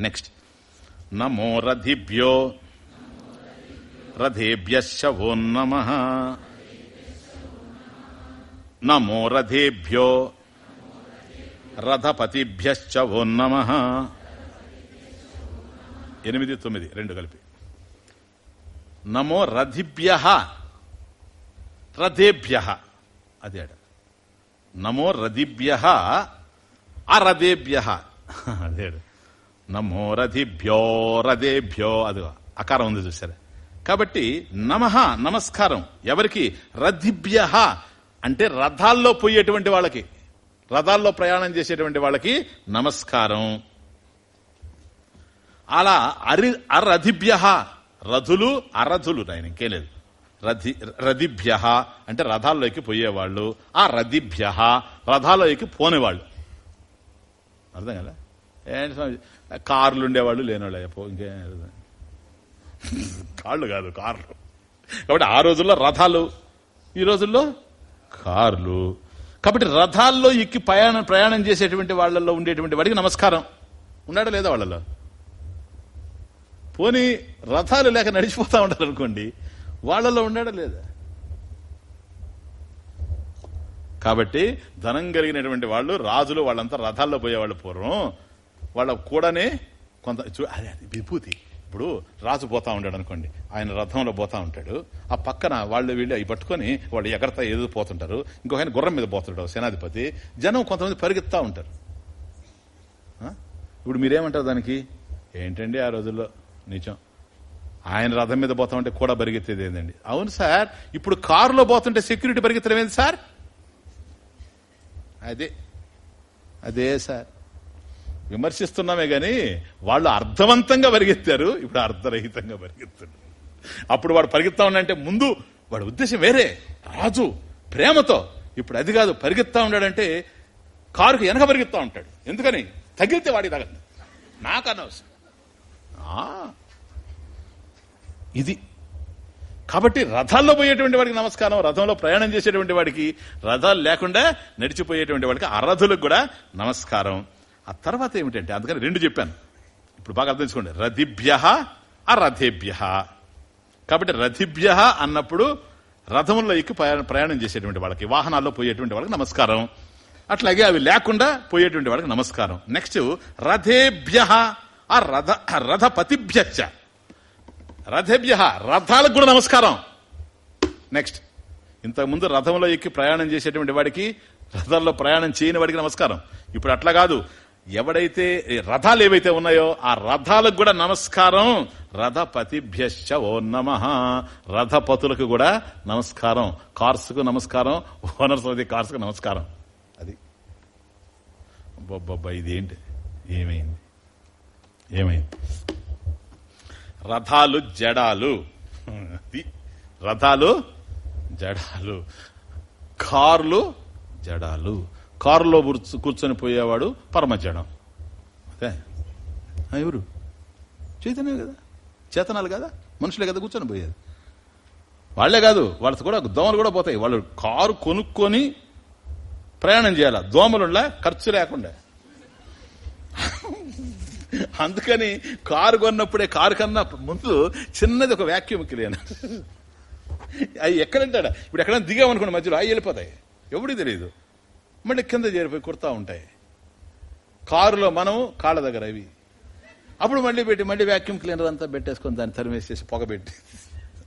Next. నమో రథిభ్యో. రథేభ్యో నమ నమో రథేభ్యో. రథపతిభ్యో నమ ఎనిమిది తొమ్మిది రెండు కలిపి. నమో రథిభ్య. రథేభ్య. అదే ఆడ. నమో రథిభ్య. అరథేభ్య. అదే నమో రథిభ్యో రథేభ్యో. అది అకారం ఉంది చూసారా కాబట్టి నమః నమస్కారం. ఎవరికి? రథిభ్య. అంటే రథాల్లో పోయేటువంటి వాళ్ళకి. రథాల్లో ప్రయాణం చేసేటువంటి వాళ్ళకి నమస్కారం. అలా అరి అరథిభ్య. రథులు అరథులు. ఆయన ఇంకే లేదు. రథి రథిభ్య. అంటే రథాల్లోకి పోయేవాళ్ళు. ఆ రథిభ్య. రథాల్లోకి పోనేవాళ్ళు. అర్థం కదా? ఏంటి స్వామి? కార్లు ఉండేవాళ్ళు లేనివాళ్ళు అయ్యపో ఇంకే కాళ్ళు కాదు కార్లు. కాబట్టి ఆ రోజుల్లో రథాలు ఈ రోజుల్లో కార్లు. కాబట్టి రథాల్లో ఎక్కి ప్రయాణం ప్రయాణం చేసేటువంటి వాళ్ళల్లో ఉండేటువంటి వాడికి నమస్కారం. ఉన్నాడా లేదా వాళ్ళలో పోనీ రథాలు లేక నడిచిపోతా ఉంటారు అనుకోండి వాళ్ళలో ఉన్నాడా లేదా? కాబట్టి ధనం కలిగినటువంటి వాళ్ళు రాజులు వాళ్ళంతా రథాల్లో పోయేవాళ్ళు పూర్వం. వాళ్ళ కూడానే కొంత చూ- అదే విభూతి. ఇప్పుడు రాజు పోతా ఉంటాడు అనుకోండి. ఆయన రథంలో పోతా ఉంటాడు. ఆ పక్కన వాళ్ళు వీళ్ళు అవి పట్టుకొని వాళ్ళు ఎగరతా ఏదో పోతుంటారు. ఇంకొక ఆయన గుర్రం మీద పోతుంటాడు సేనాధిపతి. జనం కొంతమంది పరిగెత్తా ఉంటారు. ఇప్పుడు మీరేమంటారు దానికి? ఏంటండి ఆ రోజుల్లో? నిజం. ఆయన రథం మీద పోతా ఉంటే కూడా పరిగెత్తేది ఏందండి? అవును సార్. ఇప్పుడు కారులో పోతుంటే సెక్యూరిటీ పరిగెత్తడం ఏంది సార్? అదే. అదే సార్. విమర్శిస్తున్నామే గాని వాళ్ళు అర్థవంతంగా పరిగెత్తారు. ఇప్పుడు అర్థరహితంగా పరిగెత్తాడు. అప్పుడు వాడు పరిగెత్తా ఉన్నాడంటే ముందు వాడి ఉద్దేశం వేరే. రాజు ప్రేమతో ఇప్పుడు అది కాదు పరిగెత్తా ఉన్నాడంటే కారుకు వెనక పరిగెత్తా ఉంటాడు. ఎందుకని? తగిలితే వాడి తగదు నాకు అనవసరం. ఇది. కాబట్టి రథాల్లో పోయేటువంటి వాడికి నమస్కారం రథంలో ప్రయాణం చేసేటువంటి వాడికి రథాలు లేకుండా నడిచిపోయేటువంటి వాడికి అరథులకు కూడా నమస్కారం. ఆ తర్వాత ఏమిటంటే అందుకని రెండు చెప్పాను. ఇప్పుడు బాగా అర్థం చేసుకోండి. రథిభ్య అరథేభ్య. కాబట్టి రథిభ్య అన్నప్పుడు రథంలో ఎక్కి ప్రయాణ- ప్రయాణం చేసేటువంటి వాళ్ళకి వాహనాల్లో పోయేటువంటి వాళ్ళకి నమస్కారం. అట్లాగే అవి లేకుండా పోయేటువంటి వాళ్ళకి నమస్కారం. నెక్స్ట్ రథేభ్య ఆ రథ రథపతిభ్యచ్చ రథేభ్య రథాలకు కూడా నమస్కారం. నెక్స్ట్ ఇంతకుముందు రథంలో ఎక్కి ప్రయాణం చేసేటువంటి వాడికి రథంలో ప్రయాణం చేయని వాడికి నమస్కారం. ఇప్పుడు అట్లా కాదు. ఎవడైతే రథాలు ఏవైతే ఉన్నాయో ఆ రథాలకు కూడా నమస్కారం. రథపతిభ్యశ్చ ఓ నమ. రథపతులకు కూడా నమస్కారం. కార్స్కు నమస్కారం. ఓనర్స్ అది కార్స్కు నమస్కారం. అది. అబ్బబ్బబ్బా ఇదేంటి? ఏమైంది? ఏమైంది? రథాలు జడాలు. రథాలు జడాలు. కార్లు జడాలు. కారులో కూర్చొని పోయేవాడు పరమజడం. అదే. ఆ, ఎవరు? చైతన్యం కదా? చేతనాలు కదా? మనుషులే కదా కూర్చొని పోయేది. వాళ్ళే కాదు వాళ్ళతో కూడా దోమలు కూడా పోతాయి. వాళ్ళు కారు కొనుక్కొని ప్రయాణం చేయాలి? దోమలుండా ఖర్చు లేకుండా. అందుకని కారు కొన్నప్పుడే కారు కన్నా ముందు చిన్నది ఒక వ్యాక్యూమ్ క్లియర్ అవి ఎక్కడంటాడా? ఇప్పుడు ఎక్కడైనా దిగామనుకోండి మధ్యలో అవి వెళ్ళిపోతాయి. ఎవడికి తెలియదు మళ్ళీ కింద చేరిపోయి కుడతా ఉంటాయి. కారులో మనం కాళ్ళ దగ్గర అవి. అప్పుడు మళ్ళీ పెట్టి మళ్ళీ వ్యాక్యూమ్ క్లీనర్ అంతా పెట్టేసుకొని దాన్ని తరిమేసేసి పొగబెట్టి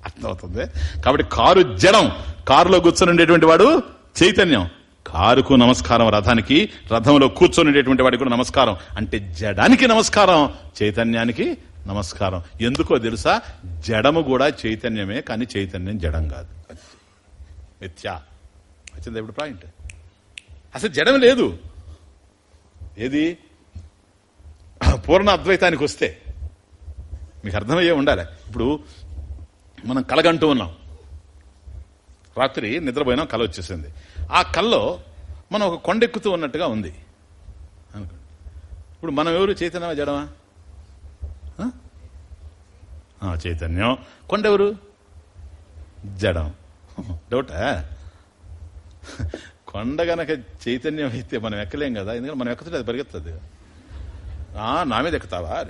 అర్థమవుతుంది? కాబట్టి కారు జడం కారులో కూర్చొని ఉండేటువంటి వాడు చైతన్యం. కారుకు నమస్కారం రథానికి రథంలో కూర్చొని వాడికి కూడా నమస్కారం. అంటే జడానికి నమస్కారం చైతన్యానికి నమస్కారం. ఎందుకో తెలుసా? జడము కూడా చైతన్యమే కానీ చైతన్యం జడం కాదు. మిథ్యా. వచ్చింది ఇప్పుడు పాయింట్ అసలు జడం లేదు. ఏది? పూర్ణ అద్వైతానికి వస్తే మీకు అర్థమయ్యే ఉండాలి. ఇప్పుడు మనం కలగంటూ ఉన్నాం. రాత్రి నిద్రపోయినాం కళ వచ్చేసింది. ఆ కల్లో మనం ఒక కొండెక్కుతూ ఉన్నట్టుగా ఉంది. అనుకోండి. ఇప్పుడు మనం ఎవరు? చైతన్యమా జడమా? చైతన్యం. కొండ ఎవరు జడం డౌటా? కొండ గనక చైతన్యం అయితే మనం ఎక్కలేం కదా? ఎందుకంటే మనం ఎక్కతుంటే అది పరిగెత్తది. ఆ, నా మీద ఎక్కుతావా?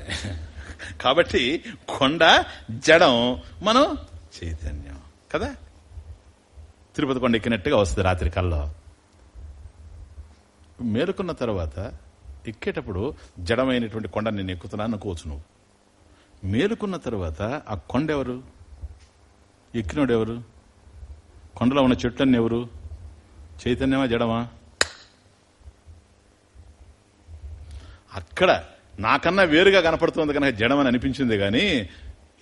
కాబట్టి కొండ జడం మనం చైతన్యం. కదా? తిరుపతి కొండ ఎక్కినట్టుగా వస్తుంది రాత్రి కల్లో. మేలుకున్న తర్వాత ఎక్కేటప్పుడు జడమైనటువంటి కొండ నేను ఎక్కుతున్నాను అనుకోవచ్చు నువ్వు. మేలుకున్న తర్వాత ఆ కొండ ఎవరు ఎక్కినోడు ఎవరు కొండలో ఉన్న చెట్లన్నీ ఎవరు? చైతన్యమా జడమా? అక్కడ నాకన్నా వేరుగా కనపడుతుంది కనుక జడమని అనిపించింది కానీ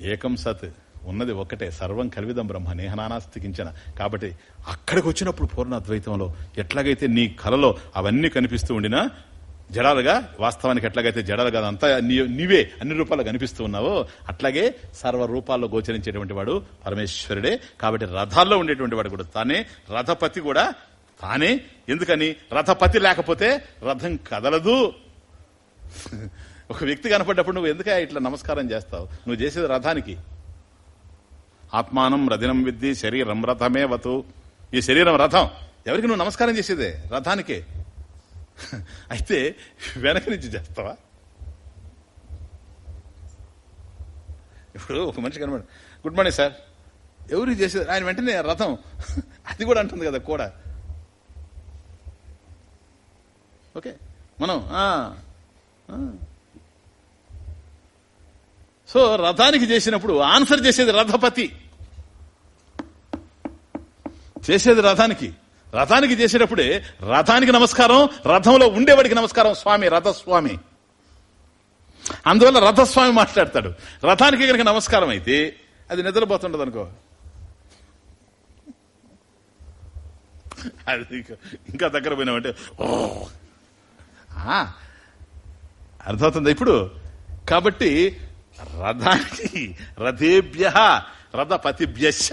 ఏకం సత్ ఉన్నది ఒక్కటే సర్వం కలివిదం బ్రహ్మ నేహనానాస్తికించిన కాబట్టి అక్కడికి వచ్చినప్పుడు పూర్ణ అద్వైతంలో ఎట్లాగైతే నీ కలలో అవన్నీ కనిపిస్తూ ఉండినా జడాలుగా వాస్తవానికి ఎట్లాగైతే జడాలుగా అదంతా నీ- నీవే అన్ని రూపాలు కనిపిస్తూ ఉన్నావో అట్లాగే సర్వ రూపాల్లో గోచరించేటువంటి వాడు పరమేశ్వరుడే. కాబట్టి రథాల్లో ఉండేటువంటి వాడు కూడా తానే రథపతి కూడా కానీ ఎందుకని రథపతి లేకపోతే రథం కదలదు. ఒక వ్యక్తి కనపడ్డప్పుడు నువ్వు ఎందుకే ఇట్లా నమస్కారం చేస్తావు? నువ్వు చేసేది రథానికి. ఆత్మానం రథినం విద్ది శరీరం రథమే వతు ఈ శరీరం రథం. ఎవరికి నువ్వు నమస్కారం చేసేదే? రథానికే. అయితే వెనక నుంచి చేస్తావా? ఇప్పుడు ఒక మనిషి కనబడు. Good morning sir. ఎవరికి చేసేది? ఆయన వెంటనే రథం. అది కూడా అంటుంది కదా కూడా. ఓకే. మనం సో రథానికి చేసినప్పుడు ఆన్సర్ చేసేది రథపతి. చేసేది రథానికి. రథానికి చేసేటప్పుడే రథానికి నమస్కారం రథంలో ఉండేవాడికి నమస్కారం స్వామి రథస్వామి. అందువల్ల రథస్వామి మాట్లాడతాడు. రథానికి కనుక నమస్కారం అయితే అది నిద్రపోతుండదు అనుకో అది ఇంకా- దగ్గర పోయినామంటే ఓ. అర్థమవుతుంది ఇప్పుడు? కాబట్టి రథానికి రథేభ్య రథపతిభ్యశ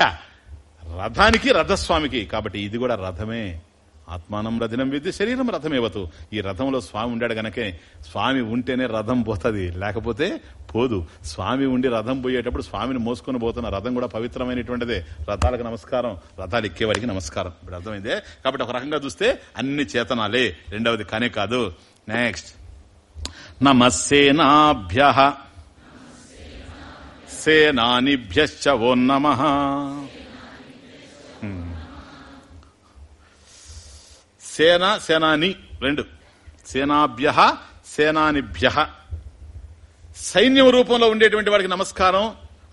రథానికి రథస్వామికి. కాబట్టి ఇది కూడా రథమే. ఆత్మానం రథనం విద్య శరీరం రథమేవతు. ఈ రథంలో స్వామి ఉండాడు గనకే స్వామి ఉంటేనే రథం పోతుంది. లేకపోతే పోదు. స్వామి ఉండి రథం పోయేటప్పుడు స్వామిని మోసుకొని పోతున్న రథం కూడా పవిత్రమైనటువంటిదే. రథాలకు నమస్కారం. రథాలు ఎక్కేవాడికి నమస్కారం. ఇప్పుడు అర్థమైందే? కాబట్టి ఒక రకంగా చూస్తే అన్ని చేతనాలే. రెండవది కానే కాదు. నెక్స్ట్ నమస్సేనాభ్య సేనానిభ్యశ్చ ఓ నమ సేన సేనాని రెండు. సేనాభ్య సేనానిభ్య సైన్యం రూపంలో ఉండేటువంటి వాడికి నమస్కారం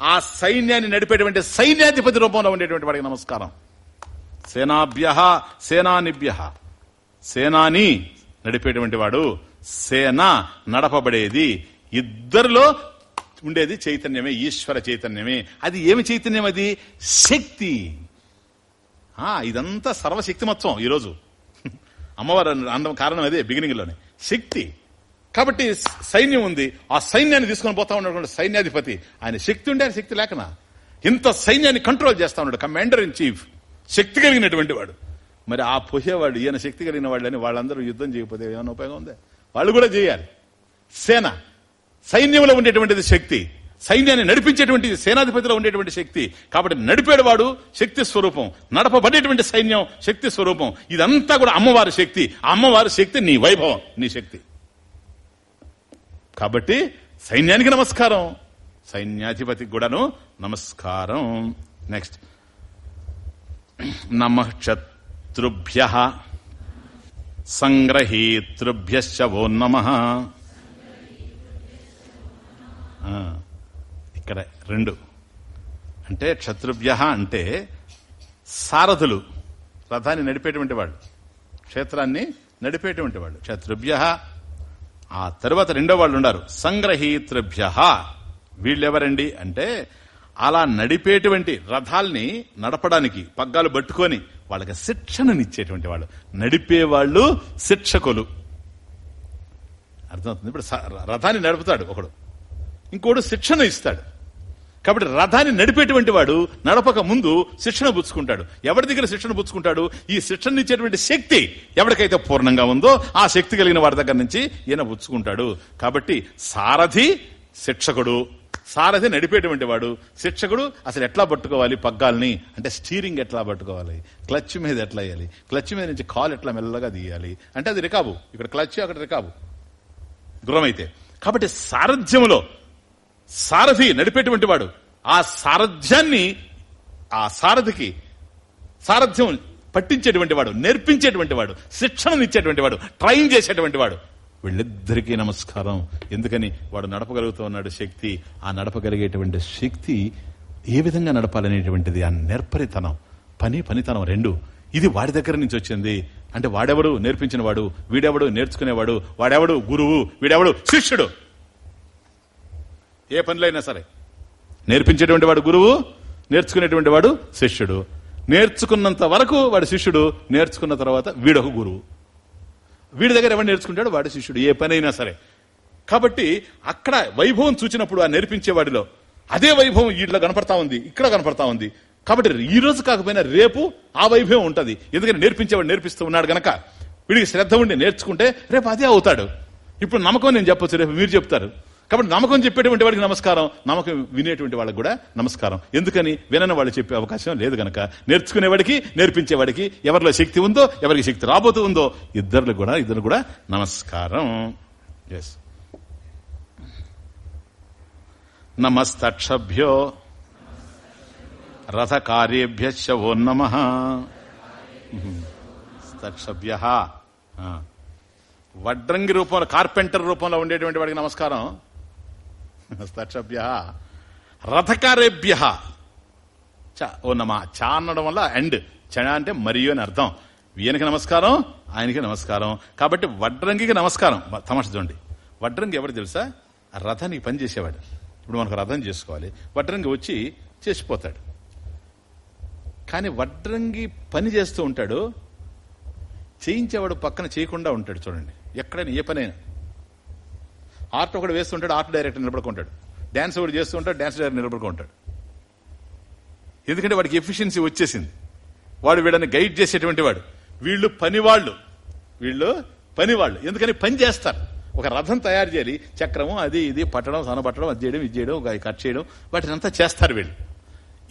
ఆ సైన్యాన్ని నడిపేటువంటి సైన్యాధిపతి రూపంలో ఉండేటువంటి వాడికి నమస్కారం సేనాభ్య సేనానిభ్య సేనాని నడిపేటువంటి వాడు సేన నడపబడేది. ఇద్దరిలో ఉండేది చైతన్యమే ఈశ్వర చైతన్యమే. అది ఏమి చైతన్యం అది? శక్తి. ఆ ఇదంతా సర్వశక్తిమత్వం ఈరోజు. అమ్మవారు అందం కారణం అదే బిగినింగ్లోనే శక్తి. కాబట్టి సైన్యం ఉంది. ఆ సైన్యాన్ని తీసుకొని పోతా ఉన్నటువంటి సైన్యాధిపతి. ఆయన శక్తి ఉండే ఆయన శక్తి లేకనా? ఇంత సైన్యాన్ని కంట్రోల్ చేస్తా ఉన్నాడు కమాండర్ ఇన్ చీఫ్ శక్తి కలిగినటువంటి వాడు. మరి ఆ పోయేవాడు ఈయన శక్తి కలిగిన వాళ్ళని వాళ్ళందరూ యుద్ధం చేయకపోతే ఏమైనా ఉపయోగం ఉందే? వాళ్ళు కూడా చేయాలి. సేన. సైన్యంలో ఉండేటువంటిది శక్తి. సైన్యాన్ని నడిపించేటువంటి సేనాధిపతిలో ఉండేటువంటి శక్తి. కాబట్టి నడిపేవాడు శక్తి స్వరూపం. నడపబడేటువంటి సైన్యం శక్తి స్వరూపం. ఇదంతా కూడా అమ్మవారి శక్తి. అమ్మవారి శక్తి నీ వైభవం నీ శక్తి. కాబట్టి సైన్యానికి నమస్కారం. సైన్యాధిపతికి కూడాను నమస్కారం. నెక్స్ట్. నమ శత్రుభ్య సంగ్రహీతృభ్యశ్చ ఓ నమ. ఇక్కడ రెండు. అంటే క్షత్రుభ్య అంటే సారథులు రథాన్ని నడిపేటువంటి వాళ్ళు క్షేత్రాన్ని నడిపేటువంటి వాళ్ళు. క్షత్రుభ్య ఆ తర్వాత రెండో వాళ్ళు ఉన్నారు సంగ్రహీతృభ్య. వీళ్ళెవరండి? అంటే అలా నడిపేటువంటి రథాల్ని నడపడానికి పగ్గాలు పట్టుకొని వాళ్ళకి శిక్షణనిచ్చేటువంటి వాళ్ళు. నడిపేవాళ్ళు శిక్షకులు. అర్థమవుతుంది? ఇప్పుడు రథాన్ని నడుపుతాడు ఒకడు. ఇంకోడు శిక్షణ ఇస్తాడు. కాబట్టి రథాన్ని నడిపేటువంటి వాడు నడపక ముందు శిక్షణ పుచ్చుకుంటాడు. ఎవరి దగ్గర శిక్షణ పుచ్చుకుంటాడు? ఈ శిక్షణ ఇచ్చేటువంటి శక్తి ఎవరికైతే పూర్ణంగా ఉందో ఆ శక్తి కలిగిన వారి దగ్గర నుంచి ఈయన పుచ్చుకుంటాడు. కాబట్టి సారథి శిక్షకుడు. సారథి నడిపేటువంటి వాడు. శిక్షకుడు అసలు ఎట్లా పట్టుకోవాలి పగ్గాల్ని? అంటే స్టీరింగ్ ఎట్లా పట్టుకోవాలి? క్లచ్ మీద ఎట్లా వేయాలి? క్లచ్ మీద నుంచి కాల్ ఎట్లా మెల్లగా తీయాలి? అంటే అది రికాబు. ఇక్కడ క్లచ్ అక్కడ రికాబు. గుర్రం కాబట్టి సారథ్యములో సారథి నడిపేటువంటి వాడు. ఆ సారథ్యాన్ని ఆ సారథికి సారథ్యం పట్టించేటువంటి వాడు నేర్పించేటువంటి వాడు శిక్షణనిచ్చేటువంటి వాడు ట్రైన్ చేసేటువంటి వాడు. వీళ్ళిద్దరికీ నమస్కారం. ఎందుకని? వాడు నడపగలుగుతూ ఉన్నాడు శక్తి. ఆ నడపగలిగేటువంటి శక్తి ఏ విధంగా నడపాలనేటువంటిది? ఆ నేర్పరితనం. పని పనితనం రెండు. ఇది వాడి దగ్గర నుంచి వచ్చింది. అంటే వాడెవడు నేర్పించిన వాడు వీడెవడు నేర్చుకునేవాడు? వాడెవడు గురువు? వీడెవడు శిష్యుడు? ఏ పనిలైనా సరే. నేర్పించేటువంటి వాడు గురువు నేర్చుకునేటువంటి వాడు శిష్యుడు. నేర్చుకున్నంత వరకు వాడు శిష్యుడు నేర్చుకున్న తర్వాత వీడొక గురువు. వీడి దగ్గర ఎవరు నేర్చుకుంటాడు వాడు శిష్యుడు ఏ పనైనా సరే. కాబట్టి అక్కడ వైభవం చూచినప్పుడు ఆ నేర్పించే వాడిలో అదే వైభవం వీటిలో కనపడతా ఉంది ఇక్కడ కనపడతా ఉంది. కాబట్టి ఈ రోజు కాకపోయినా రేపు ఆ వైభవం ఉంటుంది. ఎందుకంటే నేర్పించేవాడు నేర్పిస్తూ ఉన్నాడు గనక వీడికి శ్రద్ధ ఉండి నేర్చుకుంటే రేపు అదే అవుతాడు. ఇప్పుడు నమ్మకం నేను చెప్పొచ్చు రేపు మీరు చెప్తారు. కాబట్టి నమ్మకం చెప్పేటువంటి వాడికి నమస్కారం నమ్మకం వినేటువంటి వాళ్ళకి కూడా నమస్కారం. ఎందుకని? వినని వాళ్ళు చెప్పే అవకాశం లేదు గనక. నేర్చుకునేవాడికి నేర్పించేవాడికి ఎవరిలో శక్తి ఉందో ఎవరికి శక్తి రాబోతూ ఉందో ఇద్దరు కూడా ఇద్దరు కూడా నమస్కారం. ఎస్ నమస్తక్షభ్యో రథకార్యేభ్య ఓ నమ. తక్షభ్య వడ్రంగి రూపంలో కార్పెంటర్ రూపంలో ఉండేటువంటి వాడికి నమస్కారం. స్తక్షభ్య రథకారేభ్య. చ ఓ నమ చా అనడం వల్ల అండ్ చ అంటే మరియు అని అర్థం. ఈయనకి నమస్కారం ఆయనకి నమస్కారం. కాబట్టి వడ్రంగికి నమస్కారం. తమాష చూడండి. వడ్రంగి ఎవరు తెలుసా? రథానికి పని చేసేవాడు. ఇప్పుడు మనకు రథం చేసుకోవాలి. వడ్రంగి వచ్చి చేసిపోతాడు. కానీ వడ్రంగి పని చేస్తూ ఉంటాడు. చేయించేవాడు పక్కన చేయకుండా ఉంటాడు చూడండి. ఎక్కడైనా ఏ పనైనా. ఆర్ట్ ఒకటి వేస్తుంటాడు ఆర్ట్ డైరెక్టర్ నిలబడుకుంటాడు. డ్యాన్స్ ఒకటి చేస్తుంటాడు డ్యాన్స్ డైరెక్టర్ నిలబడుకుంటాడు. ఎందుకంటే వాడికి ఎఫిషియన్సీ వచ్చేసింది. వాడు వీళ్ళని గైడ్ చేసేటువంటి వాడు. వీళ్ళు పనివాళ్ళు. వీళ్ళు పనివాళ్ళు. ఎందుకని పని చేస్తారు. ఒక రథం తయారు చేయాలి. చక్రము అది ఇది పట్టడం సనబట్టడం అది చేయడం ఇది చేయడం కట్ చేయడం. వాటిని అంతా చేస్తారు వీళ్ళు.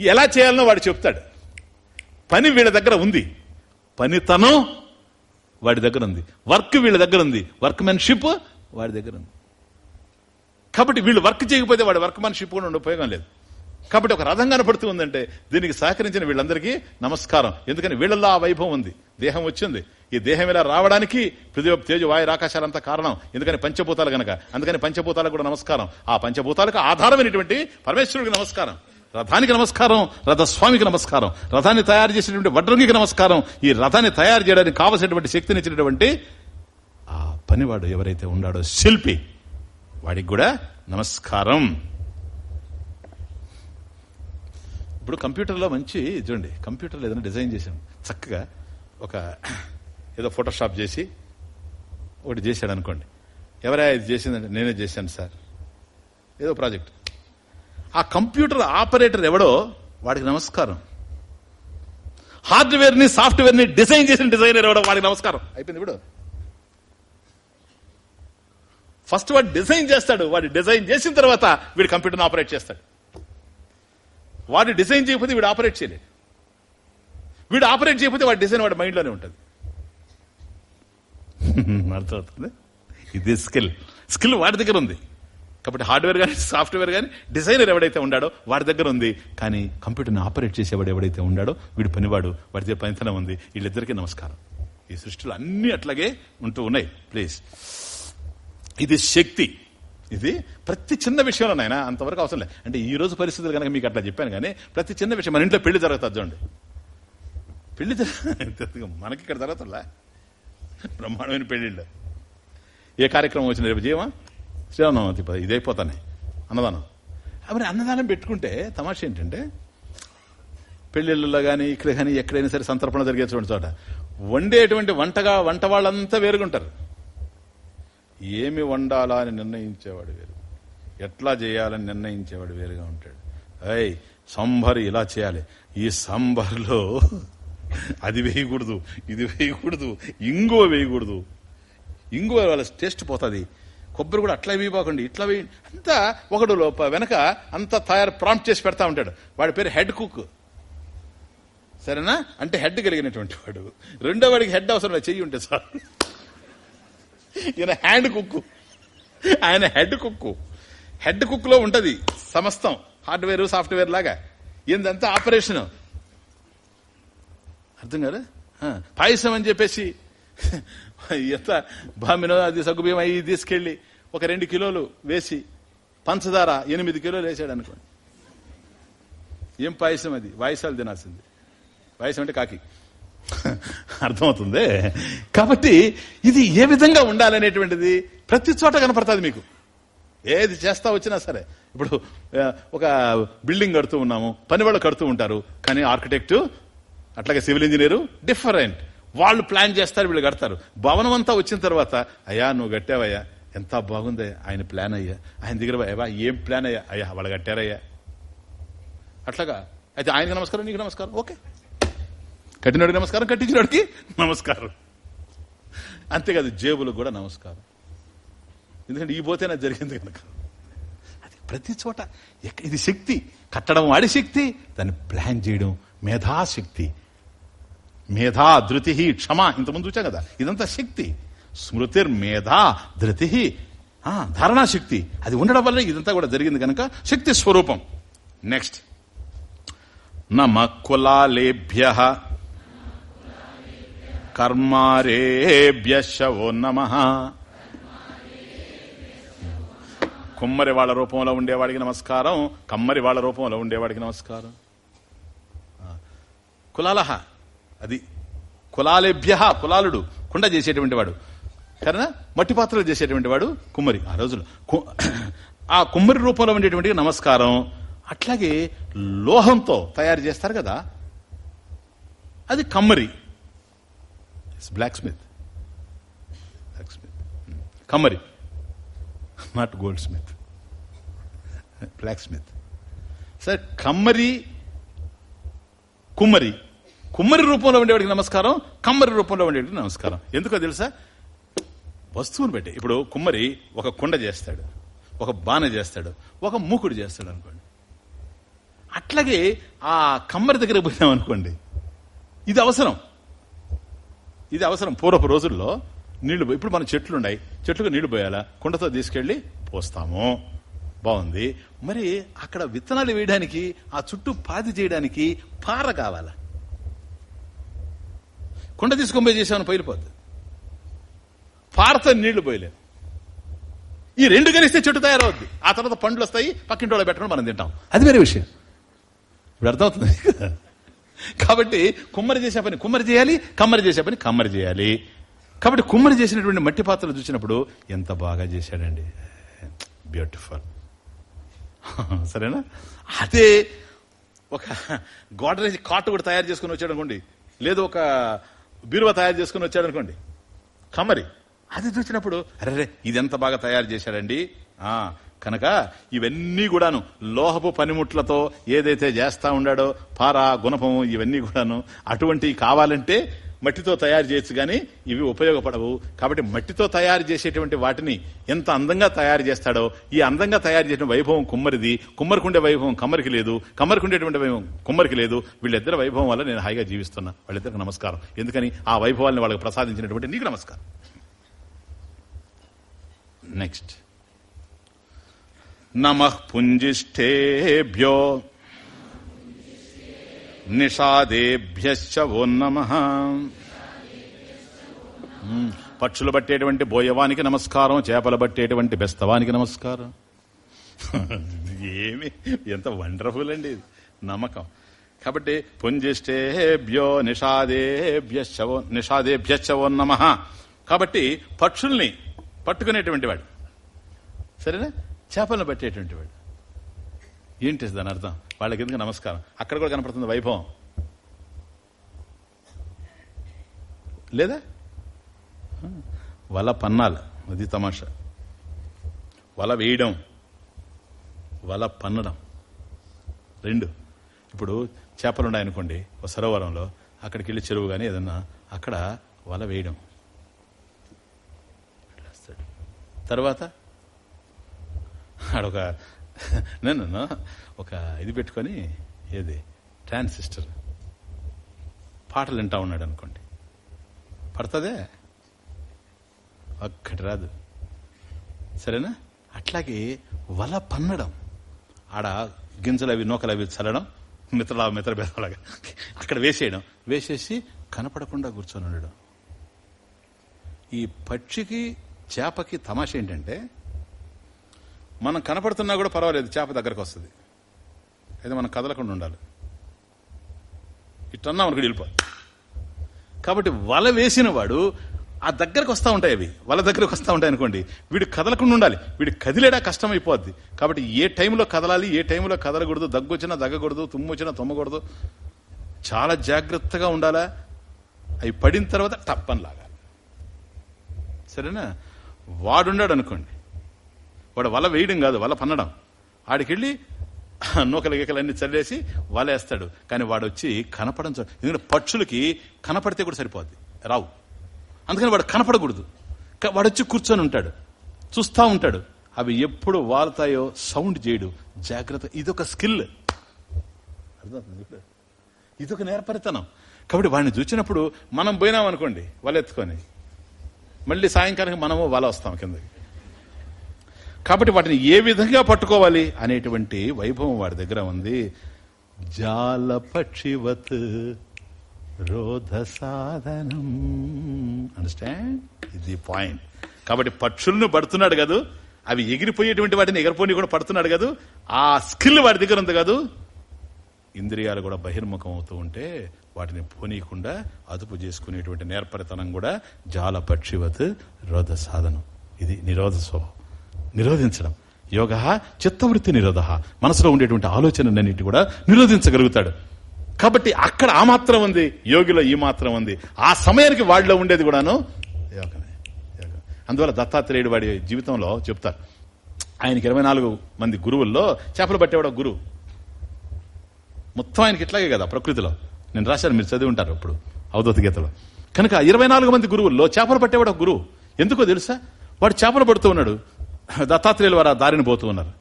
ఎలా చేయాలనో వాడు చెప్తాడు. పని వీళ్ళ దగ్గర ఉంది. పనితనం వాడి దగ్గర ఉంది. వర్క్ వీళ్ళ దగ్గర ఉంది. వర్క్ మెన్షిప్ వాడి దగ్గర ఉంది. కాబట్టి వీళ్ళు వర్క్ చేయకపోతే వాడి వర్క్ మెన్షిప్ కూడా ఉపయోగం లేదు. కాబట్టి ఒక రథం కనపడుతూ ఉందంటే దీనికి సహకరించిన వీళ్ళందరికీ నమస్కారం. ఎందుకని వీళ్ళల్లో ఆ వైభవం ఉంది. దేహం వచ్చింది. ఈ దేహం ఇలా రావడానికి పృథ్వీ తేజు వాయు ఆకాశాలంతా కారణం. ఎందుకని పంచభూతాలు గనక. అందుకని పంచభూతాలకు కూడా నమస్కారం. ఆ పంచభూతాలకు ఆధారమైనటువంటి పరమేశ్వరుడికి నమస్కారం. రథానికి నమస్కారం రథస్వామికి నమస్కారం. రథాన్ని తయారు చేసినటువంటి వడ్రంగికి నమస్కారం. ఈ రథాన్ని తయారు చేయడానికి కావలసినటువంటి శక్తినిచ్చినటువంటి ఆ పనివాడు ఎవరైతే ఉన్నాడో శిల్పి. వాడికి కూడా నమస్కారం. ఇప్పుడు కంప్యూటర్లో మంచి చూడండి కంప్యూటర్లో ఏదైనా డిజైన్ చేశాను చక్కగా ఒక ఏదో ఫోటోషాప్ చేసి ఒకటి చేశాడు అనుకోండి. ఎవరా ఇది చేసిందంటే నేనే చేశాను సార్. ఏదో ప్రాజెక్ట్. ఆ కంప్యూటర్ ఆపరేటర్ ఎవడో వాడికి నమస్కారం. హార్డ్వేర్ని సాఫ్ట్వేర్ని డిజైన్ చేసిన డిజైనర్ ఎవడో వాడికి నమస్కారం. అయిపోయింది ఇప్పుడు. ఫస్ట్ వాడు డిజైన్ చేస్తాడు. వాడు డిజైన్ చేసిన తర్వాత వీడు కంప్యూటర్ని ఆపరేట్ చేస్తాడు. వాడు డిజైన్ చేయకపోతే వీడు ఆపరేట్ చేయలేదు. వీడు ఆపరేట్ చేయకపోతే వాడి డిజైన్ వాడి మైండ్లోనే ఉంటుంది. అర్థమవుతుంది? ఇది స్కిల్. స్కిల్ వాడి దగ్గర ఉంది. కాబట్టి హార్డ్వేర్ కానీ సాఫ్ట్వేర్ కానీ డిజైనర్ ఎవడైతే ఉన్నాడో వాడి దగ్గర ఉంది. కానీ కంప్యూటర్ని ఆపరేట్ చేసేవాడు ఎవడైతే ఉన్నాడో వీడు పనివాడు వాడి దగ్గర పనితనం ఉంది. వీళ్ళిద్దరికీ నమస్కారం. ఈ సృష్టిలో అన్ని అట్లాగే ఉంటూ ఉన్నాయి. ప్లీజ్. ఇది శక్తి. ఇది ప్రతి చిన్న విషయంలో నాయన అంతవరకు అవసరం లేదు. అంటే ఈ రోజు పరిస్థితులు కనుక మీకు అట్లా చెప్పాను కానీ ప్రతి చిన్న విషయం మన ఇంట్లో పెళ్ళి జరుగుతుంది చూడండి. పెళ్ళి మనకి ఇక్కడ జరుగుతుందా? బ్రహ్మాండమైన పెళ్ళిళ్ళు. ఏ కార్యక్రమం వచ్చిన రేపు? జీవమా? శ్రీరామనవతి ఇదైపోతానే అన్నదానం. మరి అన్నదానం పెట్టుకుంటే తమాష ఏంటంటే పెళ్ళిళ్ళలో కానీ ఇక్కడ కానీ ఎక్కడైనా సరే సంతర్పణ జరిగేటువంటి చోట వండేటువంటి వంటగా వంట వాళ్ళంతా వేరుగుంటారు. ఏమి వండాలా అని నిర్ణయించేవాడు వేరు. ఎట్లా చేయాలని నిర్ణయించేవాడు వేరుగా ఉంటాడు. అయ్ సంభర్ ఇలా చేయాలి. ఈ సంభర్లో అది వేయకూడదు ఇది వేయకూడదు ఇంగువ వేయకూడదు. ఇంగువ వాళ్ళ టేస్ట్ పోతుంది. కొబ్బరి కూడా అట్లా వేయబోకండి ఇట్లా వేయ. అంతా ఒకడు వెనక అంతా తయారు ప్రాంప్ట్ చేసి పెడతా ఉంటాడు. వాడి పేరు హెడ్ కుక్. సరేనా? అంటే హెడ్ కలిగినటువంటి వాడు. రెండో వాడికి హెడ్ అవసరం చెయ్యి ఉంటే సార్ ఈయన హ్యాండ్ కుక్కు. ఆయన హెడ్ కుక్కు. హెడ్ కుక్లో ఉంటుంది సమస్తం హార్డ్వేర్ సాఫ్ట్వేర్ లాగా. ఏందంతా ఆపరేషన్. అర్థం కదా? పాయసం అని చెప్పేసి. ఎంత బామినో అది సగ్గుబియ్యం అయ్యి తీసుకెళ్ళి ఒక రెండు కిలోలు వేసి పంచదార ఎనిమిది కిలోలు వేసాడు అనుకోండి. ఏం పాయసం అది? వాయిసాలు తినాల్సింది. పాయసం అంటే కాకి. అర్థమవుతుంది? కాబట్టి ఇది ఏ విధంగా ఉండాలనేటువంటిది ప్రతి చోట కనపడుతుంది మీకు. ఏది చేస్తా వచ్చినా సరే. ఇప్పుడు ఒక బిల్డింగ్ కడుతూ ఉన్నాము పని వాళ్ళు కడుతూ ఉంటారు కానీ ఆర్కిటెక్ట్ అట్లాగే సివిల్ ఇంజనీరు డిఫరెంట్. వాళ్ళు ప్లాన్ చేస్తారు వీళ్ళు కడతారు. భవనం అంతా వచ్చిన తర్వాత అయ్యా నువ్వు కట్టావయ్యా ఎంత బాగుంది ఆయన ప్లాన్ అయ్యా ఆయన దగ్గర అయ్యా ఏం ప్లాన్ అయ్యా అయ్యా వాళ్ళు కట్టారయ్యా. అట్లాగా. అయితే ఆయనకి నమస్కారం నీకు నమస్కారం ఓకే. కట్టినాడు నమస్కారం కట్టించినాడికి నమస్కారం. అంతేకాదు జేబులకు కూడా నమస్కారం. ఎందుకంటే ఈ పోతేనే జరిగింది కనుక. అది ప్రతి చోట ఇది శక్తి. కట్టడం వాడి శక్తి దాన్ని ప్లాన్ చేయడం మేధాశక్తి. మేధా ధృతి క్షమ ఇంతకుముందు చూచాం కదా ఇదంతా శక్తి. స్మృతిర్ మేధా ధృతి ఆ, ధారణాశక్తి. అది ఉండడం వల్ల ఇదంతా కూడా జరిగింది కనుక శక్తి స్వరూపం. నెక్స్ట్. నమ కులాలేభ్య కర్మారేభ్యశవో నమ. కుమ్మరి వాళ్ళ రూపంలో ఉండేవాడికి నమస్కారం కమ్మరి వాళ్ళ రూపంలో ఉండేవాడికి నమస్కారం. కులాల కులాలహ అది కులాలేభ్య కులాలుడు కుండ చేసేటువంటి వాడు. కన్నా మట్టి పాత్రలు చేసేటువంటి వాడు కుమ్మరి. ఆ రోజులు కు- ఆ కుమ్మరి రూపంలో ఉండేటువంటి నమస్కారం అట్లాగే లోహంతో తయారు చేస్తారు కదా. అది కమ్మరి. బ్లాక్ స్మిత్ బ్లాక్ స్మిత్ కమ్మరి not goldsmith blacksmith sir కమ్మరి కుమ్మరి కుమ్మరి రూపంలో ఉండేవాడికి నమస్కారం. కమ్మరి రూపంలో ఉండేవాడికి నమస్కారం. ఎందుకో తెలుసా? వస్తువును పెట్టి ఇప్పుడు కుమ్మరి ఒక కుండ చేస్తాడు. ఒక బాణ చేస్తాడు. ఒక మూకుడు చేస్తాడు అనుకోండి. అట్లాగే ఆ కమ్మరి దగ్గర పోయినాం అనుకోండి ఇది అవసరం. ఇది అవసరం. పూర్వపు రోజుల్లో నీళ్ళు పోయి- ఇప్పుడు మన చెట్లు ఉన్నాయి చెట్లకు నీళ్ళు పోయాలా? కుండతో తీసుకెళ్ళి పోస్తాము. బాగుంది. మరి అక్కడ విత్తనాలు వేయడానికి ఆ చుట్టూ పాది చేయడానికి పార కావాలా? కుండ తీసుకొని పోయి చేసామని పైలిపోద్ది పారతో నీళ్ళు పోయలేము ఈ రెండు కలిస్తే చెట్టు తయారవుద్ది. ఆ తర్వాత పండ్లు వస్తాయి పక్కింటి వాళ్ళు పెట్టడం మనం తింటాం. అది వేరే విషయం. ఇప్పుడు అర్థమవుతుంది కాబట్టి కుమ్మరి చేసే పని కుమ్మరి చేయాలి కమ్మరి చేసే పని కమ్మరి చేయాలి. కాబట్టి కుమ్మరి చేసినటువంటి మట్టి పాత్రలు చూసినప్పుడు ఎంత బాగా చేశాడండి. బ్యూటిఫుల్ సరేనా? అదే ఒక గోడరేజ్ కాటు కూడా తయారు చేసుకుని వచ్చాడు అనుకోండి. లేదు ఒక బీరువా తయారు చేసుకుని వచ్చాడు అనుకోండి. కమ్మరి. అది చూసినప్పుడు అరే ఇది ఎంత బాగా తయారు చేశాడండి? కనుక ఇవన్నీ కూడాను లోహపు పనిముట్లతో ఏదైతే చేస్తా ఉండాడో పారా గుణపం ఇవన్నీ కూడాను అటువంటివి కావాలంటే మట్టితో తయారు చేయొచ్చు కానీ ఇవి ఉపయోగపడవు. కాబట్టి మట్టితో తయారు చేసేటువంటి వాటిని ఎంత అందంగా తయారు చేస్తాడో ఈ అందంగా తయారు చేసిన వైభవం కుమ్మరిది. కుమ్మరికుండే వైభవం కమ్మరికి లేదు. కమ్మరికుండేటువంటి వైభవం కుమ్మరికి లేదు. వీళ్ళిద్దరి వైభవం వల్ల నేను హాయిగా జీవిస్తున్నా. వాళ్ళిద్దరికి నమస్కారం. ఎందుకని? ఆ వైభవాల్ని వాళ్ళకి ప్రసాదించినటువంటి నీకు నమస్కారం. నెక్స్ట్. నమ పుంజిష్ఠేభ్యో నిషాదేభ్యశ్చ ఓ నమ. పక్షులు పట్టేటువంటి బోయవానికి నమస్కారం చేపలు పట్టేటువంటి బెస్తవానికి నమస్కారం. ఏమి? ఎంత వండర్ఫుల్ అండి ఇది. నమ్మకం. కాబట్టి పుంజిష్టేభ్యో నిషాదేభ్యశ్చవో నిషాదేభ్యశ్చవో నమ. కాబట్టి పక్షుల్ని పట్టుకునేటువంటి వాడు. సరేనా? చేపలను పట్టేటువంటి వాడు ఏంటి దాని అర్థం? వాళ్ళకి ఎందుకు నమస్కారం? అక్కడ కూడా కనపడుతుంది వైభవం. లేదా? వల పన్నాలు అది తమాషా. వల వేయడం వల పన్నడం. రెండు. ఇప్పుడు చేపలు ఉన్నాయనుకోండి ఒక సరోవరంలో అక్కడికి వెళ్ళి చెరువు కానీ ఏదన్నా అక్కడ వల వేయడం. తర్వాత? ఆడొక నేను ఒక ఇది పెట్టుకొని ఏది? ట్రాన్సిస్టర్. పాటలు వింటా ఉన్నాడు అనుకోండి పడుతుందే? ఒక్కటి రాదు. సరేనా? అట్లాగే వల పన్నడం. ఆడ గింజలు అవి నూకలు అవి చల్లడం మిత్రలా మిత్ర బెదలాగా అక్కడ వేసేయడం. వేసేసి కనపడకుండా కూర్చొని ఉండడం. ఈ పక్షికి చేపకి తమాష ఏంటంటే మనం కనపడుతున్నా కూడా పర్వాలేదు చేప దగ్గరకు వస్తుంది. అయితే మనం కదలకుండా ఉండాలి. ఇట్టన్నా మనకు వెళ్ళిపోవాలి కాబట్టి వల వేసిన వాడు ఆ దగ్గరకు వస్తూ ఉంటాయి అవి. వాళ్ళ దగ్గరకు వస్తూ ఉంటాయి అనుకోండి వీడు కదలకుండా ఉండాలి. వీడు కదిలేడా కష్టం అయిపోద్ది. కాబట్టి ఏ టైంలో కదలాలి ఏ టైంలో కదలకూడదు దగ్గు వచ్చినా దగ్గకూడదు తుమ్ము వచ్చినా తుమ్మకూడదు. చాలా జాగ్రత్తగా ఉండాలా? అవి పడిన తర్వాత టప్పని లాగాలి సరేనా? వాడున్నాడు అనుకోండి వాడు వల వేయడం కాదు వల పన్నడం. ఆడికెళ్ళి నూకలు గీకలన్నీ చల్లేసి వలేస్తాడు. కానీ వాడు వచ్చి కనపడం ఎందుకంటే పక్షులకి కనపడితే కూడా సరిపోద్ది. రావు. అందుకని వాడు కనపడకూడదు. వాడు వచ్చి కూర్చొని ఉంటాడు. చూస్తా ఉంటాడు. అవి ఎప్పుడు వాలుతాయో సౌండ్ చేయడు. జాగ్రత్త. ఇదొక స్కిల్. అర్థమవుతుంది ఇదొక నేర్పరితనం. కాబట్టి వాడిని చూసినప్పుడు మనం పోయినాం అనుకోండి వల ఎత్తుకొని మళ్ళీ సాయంకాలం మనము వల వస్తాం కిందకి. కాబట్టి వాటిని ఏ విధంగా పట్టుకోవాలి అనేటువంటి వైభవం వాడి దగ్గర ఉంది. జాల పక్షివత్ రోధ సాధనం. అండర్స్టాండ్ ఇది పాయింట్ కాబట్టి పక్షులను పడుతున్నాడు కాదు? అవి ఎగిరిపోయేటువంటి వాటిని ఎగిరిపోయి కూడా పడుతున్నాడు కాదు? ఆ స్కిల్ వాడి దగ్గర ఉంది కాదు? ఇంద్రియాలు కూడా బహిర్ముఖం అవుతూ ఉంటే వాటిని పోనీయకుండా అదుపు చేసుకునేటువంటి నేర్పరితనం కూడా జాల పక్షివత్ రోధ సాధనం. ఇది నిరోధ స్వభావం. నిరోధించడం. యోగ చిత్తవృత్తి నిరోధ. మనసులో ఉండేటువంటి ఆలోచనలన్నిటి కూడా నిరోధించగలుగుతాడు. కాబట్టి అక్కడ ఆ మాత్రం ఉంది యోగిలో ఈ మాత్రం ఉంది. ఆ సమయానికి వాడిలో ఉండేది కూడాను యోగమే యోగం అందువల్ల దత్తాత్రేయుడు వాడి జీవితంలో చెప్తారు. ఆయనకి ఇరవై నాలుగు మంది గురువుల్లో చేపలు పట్టేవాడు గురువు. మొత్తం ఆయనకి ఇట్లాగే కదా ప్రకృతిలో. నేను రాశాను మీరు చదివి ఉంటారు ఇప్పుడు అవధూత గీతలో. కనుక ఇరవై నాలుగు మంది గురువుల్లో చేపలు పట్టేవాడు గురువు. ఎందుకో తెలుసా? వాడు చేపలు పడుతూ ఉన్నాడు. దత్తాత్రేయులు వారు ఆ దారిని పోతూ ఉన్నారు.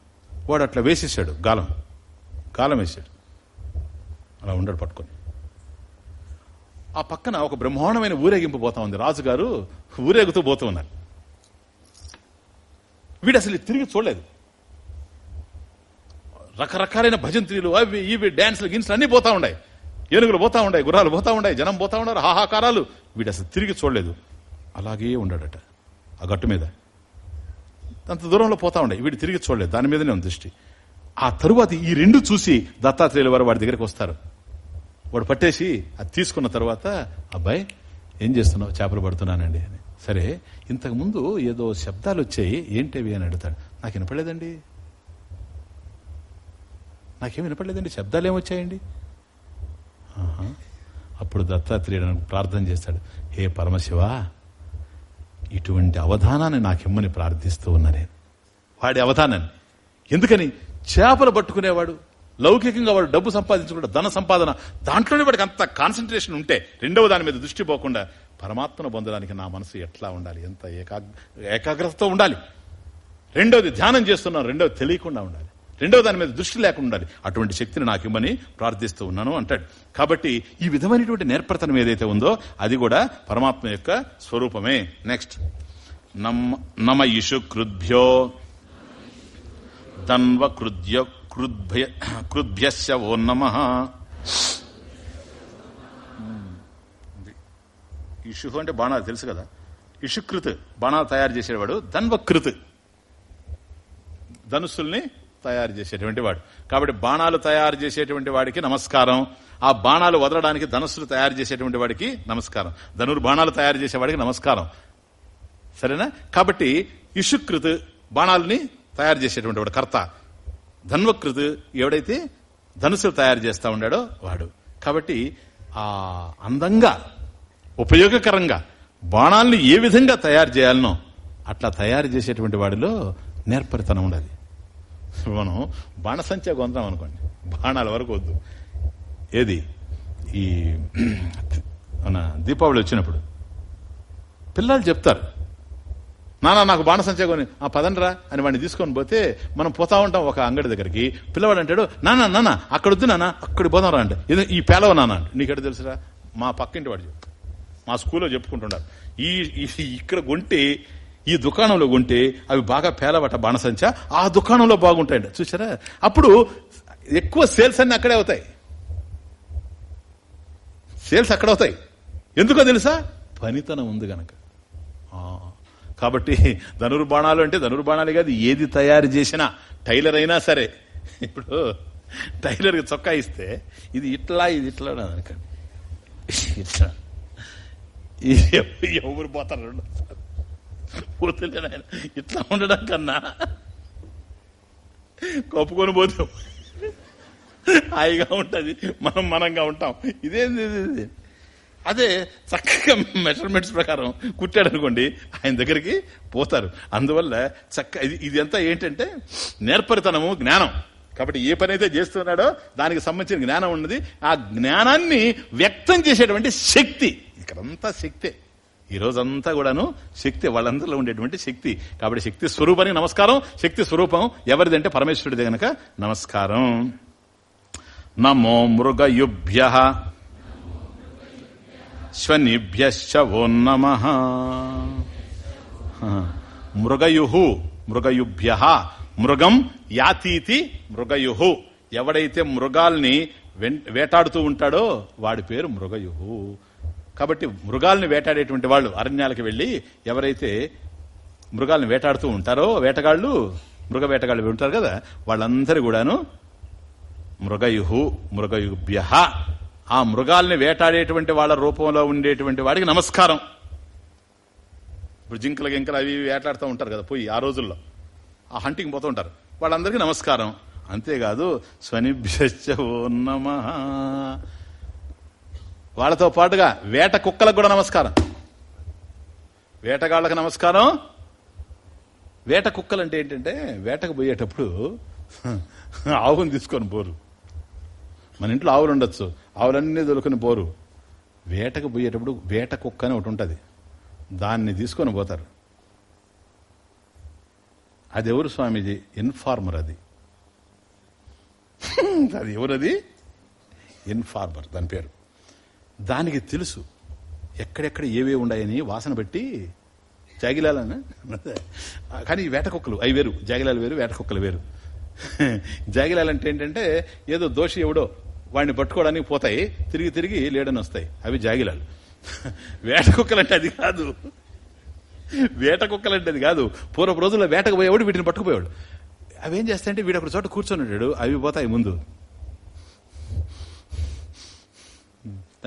వాడు అట్లా వేసేసాడు గాలం. గాలం వేసాడు. అలా ఉండడు పట్టుకొని. ఆ పక్కన ఒక బ్రహ్మాండమైన ఊరేగింపు పోతా ఉంది. రాజుగారు ఊరేగుతూ పోతూ ఉన్నారు. వీడు అసలు తిరిగి చూడలేదు. రకరకాలైన భజంత్రీలు అవి ఇవి డ్యాన్స్లు గిన్స్లు అన్నీ పోతా ఉన్నాయి ఏనుగులు పోతా ఉన్నాయి గుర్రాలు పోతా ఉన్నాయి జనం పోతా ఉన్నారు హాహాకారాలు. వీడు అసలు తిరిగి చూడలేదు. అలాగే ఉన్నాడట ఆ గట్టు మీద. అంత దూరంలో పోతా ఉండే వీడు తిరిగి చూడలేదు. దాని మీదనే ఉంది దృష్టి. ఆ తరువాత ఈ రెండు చూసి దత్తాత్రేయుల వారు వాడి దగ్గరికి వస్తారు. వాడు పట్టేసి అది తీసుకున్న తర్వాత అబ్బాయి ఏం చేస్తున్నావు? చేపలు పడుతున్నానండి అని. సరే ఇంతకుముందు ఏదో శబ్దాలు వచ్చాయి. ఏంటివి? అని అడుగుతాడు. నాకు వినపడలేదండి. నాకేం వినపడలేదండి? శబ్దాలు ఏమొచ్చాయండి అప్పుడు దత్తాత్రేయుడు ప్రార్థన చేస్తాడు. హే పరమశివ ఇటువంటి అవధానాన్ని నాకిమ్మని ప్రార్థిస్తూ ఉన్నా నేను. వాడి అవధానాన్ని. ఎందుకని? చేపలు పట్టుకునేవాడు లౌకికంగా వాడు డబ్బు సంపాదించుకుంటే ధన సంపాదన. దాంట్లోనే వాడికి అంత కాన్సన్ట్రేషన్ ఉంటే రెండవ దాని మీద దృష్టి పోకుండా పరమాత్మను పొందడానికి నా మనసు ఎట్లా ఉండాలి? ఎంత ఏకాగ్ర ఏకాగ్రతతో ఉండాలి? రెండవది ధ్యానం చేస్తున్నాను రెండవది తెలియకుండా ఉండాలి. రెండవ దాని మీద దృష్టి లేకుండా ఉండాలి అటువంటి శక్తిని నాకు ఇవ్వమని ప్రార్థిస్తూ ఉన్నాను అంటాడు. కాబట్టి ఈ విధమైనటువంటి నేర్పరతనం ఏదైతే ఉందో అది కూడా పరమాత్మ యొక్క స్వరూపమే. నెక్స్ట్ నమ నమ ఇషు కృద్భ్యో ధన్వ కృద్య కృద్భ్య కృద్భ్యస్య ఓ నమ. ఇషు అంటే బాణాలు తెలుసు కదా? ఇషుకృత్ బాణాలు తయారు చేసేవాడు ధన్వకృత్. ధనుస్సుల్ని తయారు చేసేటువంటి వాడు. కాబట్టి బాణాలు తయారు చేసేటువంటి వాడికి నమస్కారం. ఆ బాణాలు వదలడానికి ధనుస్సులు తయారు చేసేటువంటి వాడికి నమస్కారం. ధనుర్ బాణాలు తయారు చేసేవాడికి నమస్కారం. సరేనా? కాబట్టి ఇషుకృత్ బాణాలని తయారు చేసేటువంటి వాడు కర్త. ధన్వకృత్ ఎవడైతే ధనుసులు తయారు చేస్తా ఉన్నాడో వాడు. కాబట్టి ఆ అందంగా ఉపయోగకరంగా బాణాలను ఏ విధంగా తయారు చేయాలనో అట్లా తయారు చేసేటువంటి వాడిలో నేర్పరితనం ఉండదు మనం బాణసంచా కొందాం అనుకోండి. బాణాల వరకు వద్దు. ఏది? ఈ మన దీపావళి వచ్చినప్పుడు. పిల్లలు చెప్తారు. నానా నాకు బాణసంచా కొని ఆ పదండ్రా అని వాడిని తీసుకొని పోతే మనం పోతా ఉంటాం ఒక అంగడి దగ్గరికి. పిల్లవాడు అంటాడు నాన్న నాన్న అక్కడ వద్దు నాన్న అక్కడికి పోదాం రా అంటే. "ఇది ఈ పేలవ నాన్న అంటే. నీకెట తెలుసురా? మా పక్కింటి వాడు చెప్పు. మా స్కూల్లో చెప్పుకుంటున్నారు ఈ ఈ- ఇక్కడ కొంటే ఈ దుకాణంలో ఉంటే అవి బాగా పేలవట బాణసంచ ఆ దుకాణంలో బాగుంటాయండి చూసారా అప్పుడు ఎక్కువ సేల్స్ అన్ని అక్కడే అవుతాయి. సేల్స్ అక్కడ అవుతాయి. ఎందుకో తెలుసా? పనితనం ఉంది గనక. కాబట్టి ధనుర్బాణాలు అంటే ధనుర్బాణాలు కాదు ఏది తయారు చేసినా టైలర్ అయినా సరే. ఇప్పుడు టైలర్కి చొక్కా ఇస్తే ఇది ఇట్లా ఇది ఇట్లా అనుకోండి. ఇట్లా. ఎవరు పోతారు? రెండు ఆయన ఇట్లా ఉండడం కన్నా కప్పుకొని పోతే హాయిగా ఉంటుంది. మనం మనంగా ఉంటాం. ఇదేంది ఇది, అదే చక్కగా మెజర్మెంట్స్ ప్రకారం కుట్టాడు అనుకోండి ఆయన దగ్గరికి పోతారు. అందువల్ల చక్క ఇది ఇది ఏంటంటే నేర్పరితనము జ్ఞానం. కాబట్టి ఏ పని అయితే చేస్తున్నాడో దానికి సంబంధించిన జ్ఞానం ఉన్నది. ఆ జ్ఞానాన్ని వ్యక్తం చేసేటువంటి శక్తి. ఇక్కడంతా శక్తే. ఈ రోజంతా కూడాను శక్తి వాళ్ళందరిలో ఉండేటువంటి శక్తి. కాబట్టి శక్తి స్వరూపానికి నమస్కారం శక్తి స్వరూపం ఎవరిదంటే పరమేశ్వరుడిది గనక నమస్కారం. నమో మృగయుభ్య శ్వనిభ్యశ్చ ఓ నమ. మృగయు మృగయుభ్య. మృగం యాతీతి మృగయు ఎవడైతే మృగాల్ని వెన్- వేటాడుతూ ఉంటాడో వాడి పేరు మృగయు కాబట్టి మృగాల్ని వేటాడేటువంటి వాళ్ళు అరణ్యాలకు వెళ్ళి ఎవరైతే మృగాల్ని వేటాడుతూ ఉంటారో వేటగాళ్ళు మృగ వేటగాళ్ళు ఉంటారు కదా వాళ్ళందరూ కూడాను మృగయుహు మృగయుభ్య. ఆ మృగాల్ని వేటాడేటువంటి వాళ్ళ రూపంలో ఉండేటువంటి వాడికి నమస్కారం. ఇప్పుడు జింకలు గింకలు అవి వేటాడుతూ ఉంటారు కదా పోయి ఆ రోజుల్లో. ఆ హంటింగ్ పోతూ ఉంటారు. వాళ్ళందరికీ నమస్కారం. అంతేకాదు స్వనిభ్యశ్చ ఓ వాళ్ళతో పాటుగా వేట కుక్కలకు కూడా నమస్కారం. వేటగాళ్ళకు నమస్కారం. వేట కుక్కలు అంటే ఏంటంటే వేటకు పోయేటప్పుడు ఆవుని తీసుకొని పోరు. మన ఇంట్లో ఆవులు ఉండొచ్చు. ఆవులన్నీ దొరుకుని పోరు. వేటకు పోయేటప్పుడు వేట కుక్క అని ఒకటి ఉంటుంది. దాన్ని తీసుకొని పోతారు. అది ఎవరు స్వామీజీ? ఇన్ఫార్మర్ అది. అది ఎవరది? ఇన్ఫార్మర్ దాని పేరు. దానికి తెలుసు. ఎక్కడెక్కడ ఏవేవి ఉన్నాయని వాసన బట్టి జాగిలాలన కానీ వేటకుక్కలు వేట కుక్కలు అవి వేరు. జాగిలాలు వేరు వేట కుక్కలు వేరు. జాగిలాలంటే ఏంటంటే ఏదో దోషి ఎవడో వాడిని పట్టుకోవడానికి పోతాయి తిరిగి తిరిగి లేడని వస్తాయి. అవి జాగిలాలు. వేట కుక్కలు అంటే అది కాదు. వేట కుక్కలు అంటే అది కాదు. పూర్వపు రోజుల్లో వేటకు పోయేవాడు వీటిని పట్టుకుపోయేవాడు. అవి ఏం చేస్తాయంటే వీడు ఒక చోట కూర్చొని ఉంటాడు. అవి పోతాయి ముందు.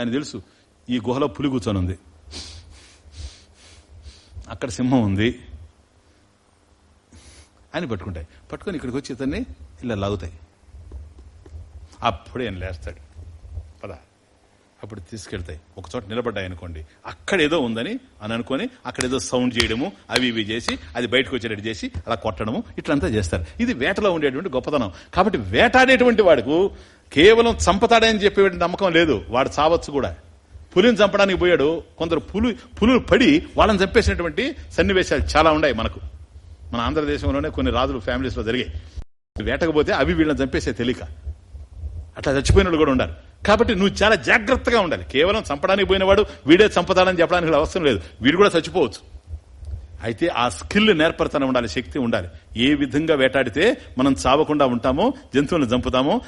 దానికి తెలుసు ఈ గుహలో పులి కూర్చొని ఉంది అక్కడ సింహం ఉంది. అని పట్టుకుంటాయి. పట్టుకొని ఇక్కడికి వచ్చి ఇతన్ని ఇలా లాగుతాయి. అప్పుడు ఆయన లేస్తాడు. పద. అప్పుడు తీసుకెళ్తాయి. ఒక చోట నిలబడ్డాయి అనుకోండి. అక్కడేదో ఉందని అని అనుకొని అక్కడేదో సౌండ్ చేయడము అవి ఇవి చేసి అది బయటకు వచ్చేటట్టు చేసి అలా కొట్టడము ఇట్లంతా చేస్తారు. ఇది వేటలో ఉండేటువంటి గొప్పతనం. కాబట్టి వేటాడేటువంటి వాడుకు కేవలం చంపతాడని చెప్పే నమ్మకం లేదు. వాడు చావచ్చు కూడా. పులిని చంపడానికి పోయాడు. కొందరు పులి పులులు పడి వాళ్ళని చంపేసినటువంటి సన్నివేశాలు చాలా ఉన్నాయి మనకు. మన ఆంధ్రదేశంలోనే కొన్ని రాజులు ఫ్యామిలీస్లో జరిగాయి. వేటకపోతే అవి వీళ్ళని చంపేసే తెలియక అట్లా చచ్చిపోయిన కూడా ఉండాలి. కాబట్టి నువ్వు చాలా జాగ్రత్తగా ఉండాలి. కేవలం చంపడానికి పోయినవాడు వీడే చంపతాడని చెప్పడానికి అవసరం లేదు. వీడు కూడా చచ్చిపోవచ్చు. అయితే ఆ స్కిల్ నేర్పరతనం ఉండాలి శక్తి ఉండాలి. ఏ విధంగా వేటాడితే మనం చావకుండా ఉంటామో జంతువులను చంపుతామో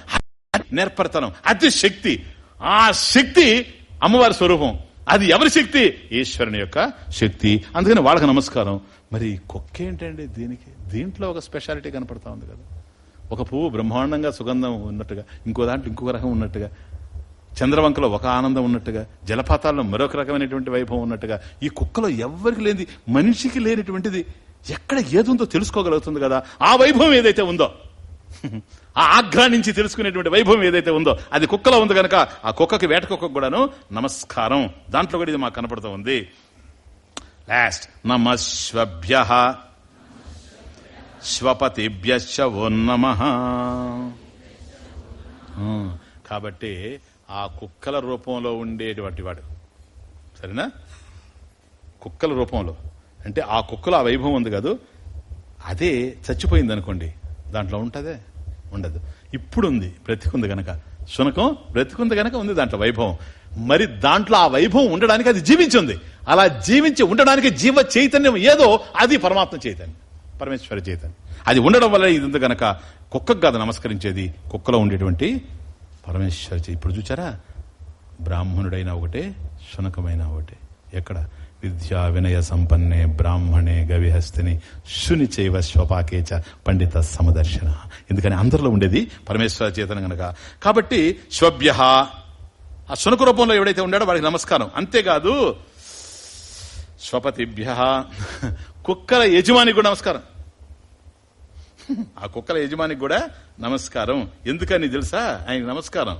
నేర్పరతనం. అది శక్తి. ఆ శక్తి అమ్మవారి స్వరూపం. అది ఎవరి శక్తి? ఈశ్వరుని యొక్క శక్తి. అందుకని వాళ్ళకి నమస్కారం. మరి కుక్క ఏంటండి దీనికి? దీంట్లో ఒక స్పెషాలిటీ కనపడతా ఉంది కదా. ఒక పువ్వు బ్రహ్మాండంగా సుగంధం ఉన్నట్టుగా ఇంకో దాంట్లో ఇంకొక రకం ఉన్నట్టుగా చంద్రవంకలో ఒక ఆనందం ఉన్నట్టుగా జలపాతాల్లో మరొక రకమైనటువంటి వైభవం ఉన్నట్టుగా ఈ కుక్కలో ఎవరికి లేనిది మనిషికి లేనిటువంటిది ఎక్కడ ఏదుందో తెలుసుకోగలుగుతుంది కదా. ఆ వైభవం ఏదైతే ఉందో ఆ నుంచి తెలుసుకునేటువంటి వైభవం ఏదైతే ఉందో అది కుక్కలో ఉంది కనుక ఆ కుక్కకి వేట కుక్కకు కూడాను నమస్కారం. దాంట్లో కూడా ఇది మాకు కనపడుతూ ఉంది. లాస్ట్ నమస్వభ్య శ్వపతిభ్యశ్చ ఓ నమ. కాబట్టి ఆ కుక్కల రూపంలో ఉండేటువంటి వాడు. సరేనా? కుక్కల రూపంలో. అంటే ఆ కుక్కలో ఆ వైభవం ఉంది కాదు అదే చచ్చిపోయింది అనుకోండి దాంట్లో ఉంటుందే. ఉండదు. ఇప్పుడు ఉంది బ్రతికుంది గనక. శునకం బ్రతికుంది గనక ఉంది దాంట్లో వైభవం. మరి దాంట్లో ఆ వైభవం ఉండడానికి అది జీవించింది. అలా జీవించి ఉండడానికి జీవ చైతన్యం ఏదో అది పరమాత్మ చైతన్యం. పరమేశ్వర చైతన్యం. అది ఉండడం వల్ల ఇది గనక. కుక్కకు కాదు నమస్కరించేది. కుక్కలో ఉండేటువంటి పరమేశ్వర ఇప్పుడు చూచారా? బ్రాహ్మణుడైన ఒకటే శునకమైన ఒకటే. ఎక్కడ? విద్యా వినయ సంపన్నే బ్రాహ్మణే గవిహస్తిని శుని చైవ స్వపాకేచ పండిత సమదర్శన ఎందుకని అందరిలో ఉండేది పరమేశ్వర చేతన గనక. కాబట్టి స్వభ్య ఆ శునకు రూపంలో ఎవడైతే ఉండాడో వాడికి నమస్కారం. అంతేకాదు స్వపతిభ్య కుక్కల యజమానికి కూడా నమస్కారం. ఆ కుక్కల యజమానికి కూడా నమస్కారం. ఎందుకని తెలుసా? ఆయనకి నమస్కారం.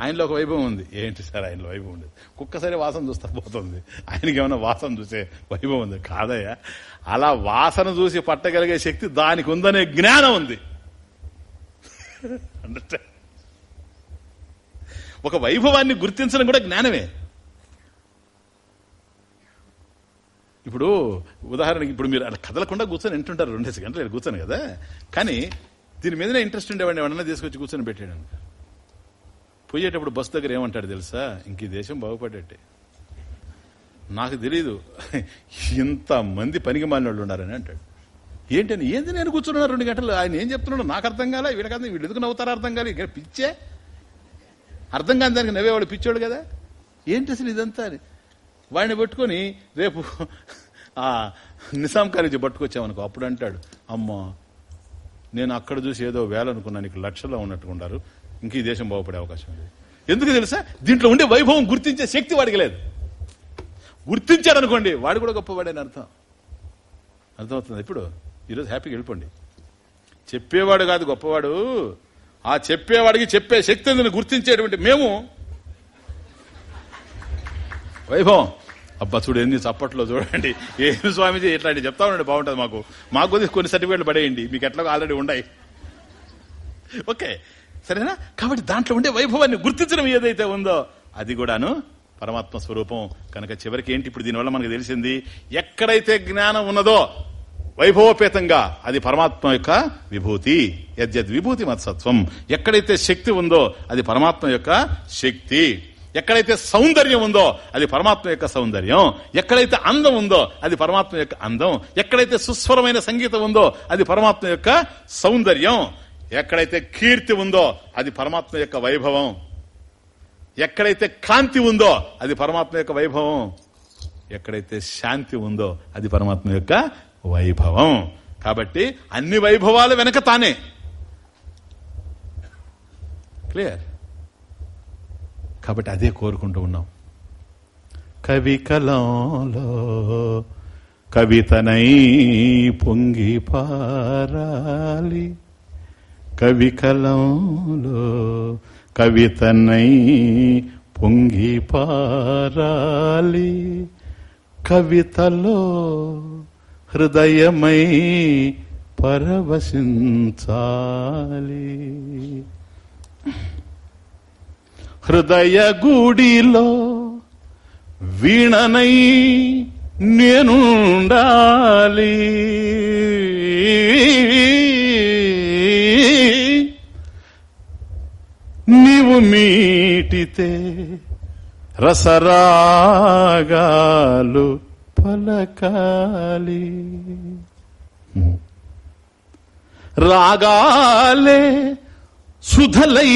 ఆయనలో ఒక వైభవం ఉంది. ఏంటి సార్ ఆయనలో వైభవం ఉంది కుక్క సరే వాసన చూస్తా పోతుంది. ఆయనకి ఏమైనా వాసన చూసే వైభవం ఉంది? కాదయ్యా. అలా వాసన చూసి పట్టగలిగే శక్తి దానికి ఉందనే జ్ఞానం ఉంది. ఒక వైభవాన్ని గుర్తించడం కూడా జ్ఞానమే. ఇప్పుడు ఉదాహరణకి ఇప్పుడు మీరు అలా కదలకుండా కూర్చొని వింటుంటారు. రెండేసి గంటలు కూర్చొని కదా. కానీ దీని మీదనే ఇంట్రెస్ట్ ఉండేవాడిని ఎవరన్నా తీసుకొచ్చి కూర్చొని పెట్టాడు పోయేటప్పుడు బస్ దగ్గర ఏమంటాడు తెలుసా? ఇంక ఈ దేశం బాగుపడేట్టే. నాకు తెలీదు. ఇంత మంది పనికి మాలిన వాళ్ళు ఉన్నారని అంటాడు. ఏంటని? ఏంది నేను కూర్చున్నాను రెండు గంటలు? ఆయన ఏం చెప్తున్నాడు నాకు అర్థం కాలే. వీళ్ళకి అర్థం వీళ్ళు ఎందుకు నవ్వుతారు అర్థం కాలే. ఇక్కడ పిచ్చే. అర్థం కాని దానికి నవ్వేవాడు పిచ్చోడు కదా. ఏంటి అసలు ఇదంతా అని? వాడిని పట్టుకొని రేపు ఆ నిజాం కాలేజీ పట్టుకొచ్చామనుకో అప్పుడు అంటాడు అమ్మా నేను అక్కడ చూసి ఏదో వేలనుకున్నాను నీకు లక్షల్లో ఉన్నట్టుకుంటారు ఇంక ఈ దేశం బాగుపడే అవకాశం లేదు. ఎందుకు తెలుసా? దీంట్లో ఉండే వైభవం గుర్తించే శక్తి వాడికి లేదు. గుర్తించారనుకోండి వాడు కూడా గొప్పవాడని అర్థం. అర్థమవుతుంది? ఇప్పుడు ఈరోజు హ్యాపీగా వెళ్ళిపోండి. చెప్పేవాడు కాదు గొప్పవాడు. ఆ చెప్పేవాడికి చెప్పే శక్తి ఉందని గుర్తించేటువంటి మేము. వైభవం. అబ్బా చూడు ఎన్ని చప్పట్లో చూడండి. ఏమి స్వామిజీ ఇట్లాంటి చెప్తా ఉండండి బాగుంటుంది మాకు. మాకు కొన్ని సర్టిఫికేట్లు పడేయండి. మీకు ఎట్లా ఆల్రెడీ ఉన్నాయి. ఓకే. సరేనా? కాబట్టి దాంట్లో ఉండే వైభవాన్ని గుర్తించడం ఏదైతే ఉందో అది కూడాను పరమాత్మ స్వరూపం. కనుక చివరికి ఏంటి ఇప్పుడు దీనివల్ల మనకు తెలిసింది? ఎక్కడైతే జ్ఞానం ఉన్నదో వైభవపేతంగా అది పరమాత్మ యొక్క విభూతి యద్యద్ విభూతి మత్సత్వం. ఎక్కడైతే శక్తి ఉందో అది పరమాత్మ యొక్క శక్తి. ఎక్కడైతే సౌందర్యం ఉందో అది పరమాత్మ యొక్క సౌందర్యం. ఎక్కడైతే అందం ఉందో అది పరమాత్మ యొక్క అందం. ఎక్కడైతే సుస్వరమైన సంగీతం ఉందో అది పరమాత్మ యొక్క సౌందర్యం. ఎక్కడైతే కీర్తి ఉందో అది పరమాత్మ యొక్క వైభవం. ఎక్కడైతే కాంతి ఉందో అది పరమాత్మ యొక్క వైభవం. ఎక్కడైతే శాంతి ఉందో అది పరమాత్మ యొక్క వైభవం. కాబట్టి అన్ని వైభవాలు వెనక తానే. క్లియర్? కాబట్టి అదే కోరుకుంటూ ఉన్నాం. కవి కలంలో కవితనై పొంగి పారాలి. కవికలంలో కవితనై పొంగి పారాలి. కవితలో హృదయమై పరవశించాలి. హృదయ గుడిలో వీణనై నేనుండాలి. నీవు మీటితే రసరాగాలు పలకాలి. రాగాలే సుధలై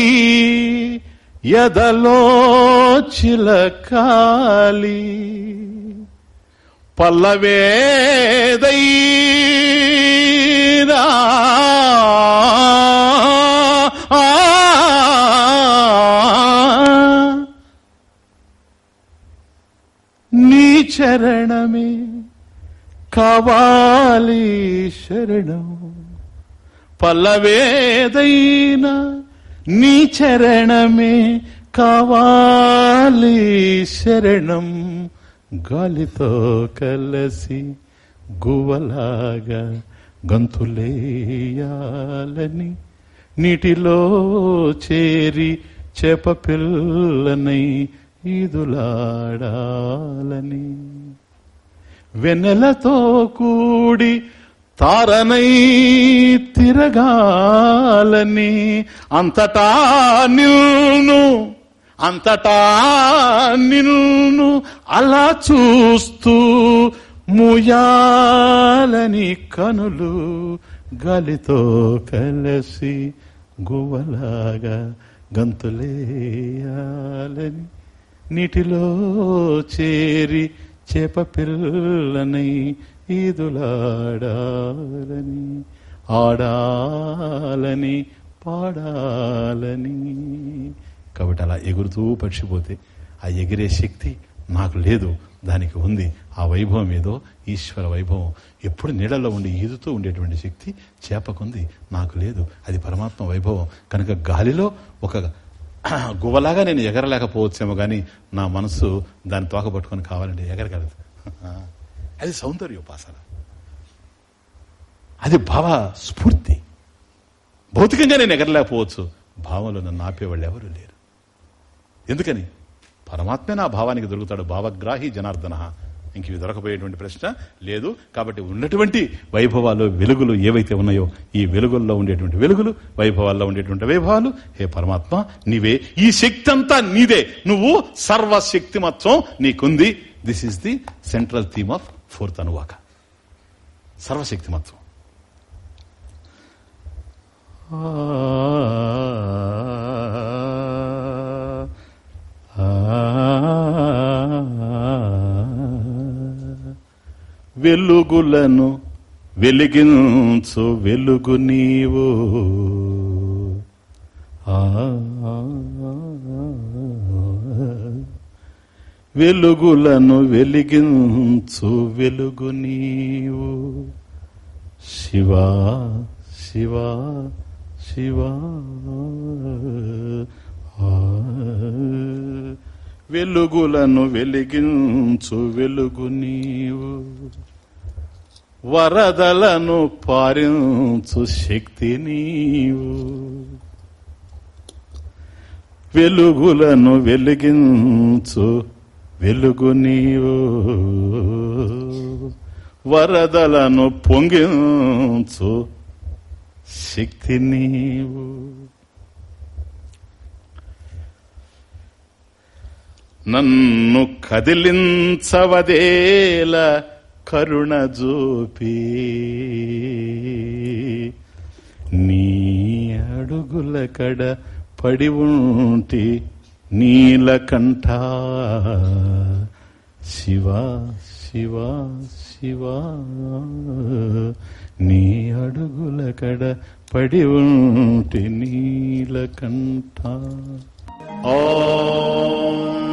ఎదలో చిలకాలి. పల్లవేదైనా చరణమే కావాలి శరణం. పల్లవేదైనా నీ చరణమే కావాలి శరణం. గాలితో కలసి గువలాగా గంతులేయాలని నీటిలో చేరి చేప పిల్లనై ఈదులాడాలని. వెన్నెలతో కూడి తారనై తిరగాలని. అంతటా నిన్ను అంతటా నిన్ను అలా చూస్తూ ముయాలని కనులు గాలితో కలసి గువ్వలాగా గంతులేయాలని. నీటిలో చేరి చేప పిల్లనై ఈదులాడాలని ఆడాలని పాడాలని. కాబట్టి అలా ఎగురుతూ పడిచిపోతే ఆ ఎగిరే శక్తి నాకు లేదు దానికి ఉంది. ఆ వైభవం ఏదో ఈశ్వర వైభవం. ఎప్పుడు నీడలో ఉండి ఈదుతూ ఉండేటువంటి శక్తి చేపకుంది నాకు లేదు. అది పరమాత్మ వైభవం. కనుక గాలిలో ఒక గువ్వలాగా నేను ఎగరలేకపోవచ్చేమో కానీ నా మనసు దాన్ని తోక పట్టుకొని కావాలంటే ఎగరగలదు. అది సౌందర్యోపాసన. అది భావ స్ఫూర్తి. భౌతికంగా నేను ఎగరలేకపోవచ్చు. భావంలో నన్ను ఆపేవాళ్ళు ఎవరు లేరు. ఎందుకని? పరమాత్మే నా భావానికి దొరుకుతాడు. భావగ్రాహి జనార్దన. ఇంక ఇవి దొరకపోయేటువంటి ప్రశ్న లేదు కాబట్టి ఉన్నటువంటి వైభవాలు వెలుగులు ఏవైతే ఉన్నాయో ఈ వెలుగుల్లో ఉండేటువంటి వెలుగులు వైభవాల్లో ఉండేటువంటి వైభవాలు హే పరమాత్మ నీవే ఈ శక్తి అంతా నీదే నువ్వు సర్వశక్తిమత్వం నీకుంది this is the central theme of fourth అనువాక సర్వశక్తిమత్వం వెలుగులను వెలిగించు వెలుగు నీవు. వెలుగులను వెలిగించు వెలుగు నీవు. శివా శివా శివా. వెలుగులను వెలిగించు వెలుగు నీవు. వరదలను పారించు శక్తి నీవు. వెలుగులను వెలిగించు వెలుగు నీవు. వరదలను పొంగించు శక్తి నీవు. నన్ను కదిలించవదేలా కరుణ జోపి. నీ అడుగుల కడ పడి ఉంటి నీలకంఠ శివా శివా శివా. నీ అడుగుల కడ పడి ఉంటి నీలకంఠ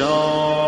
show.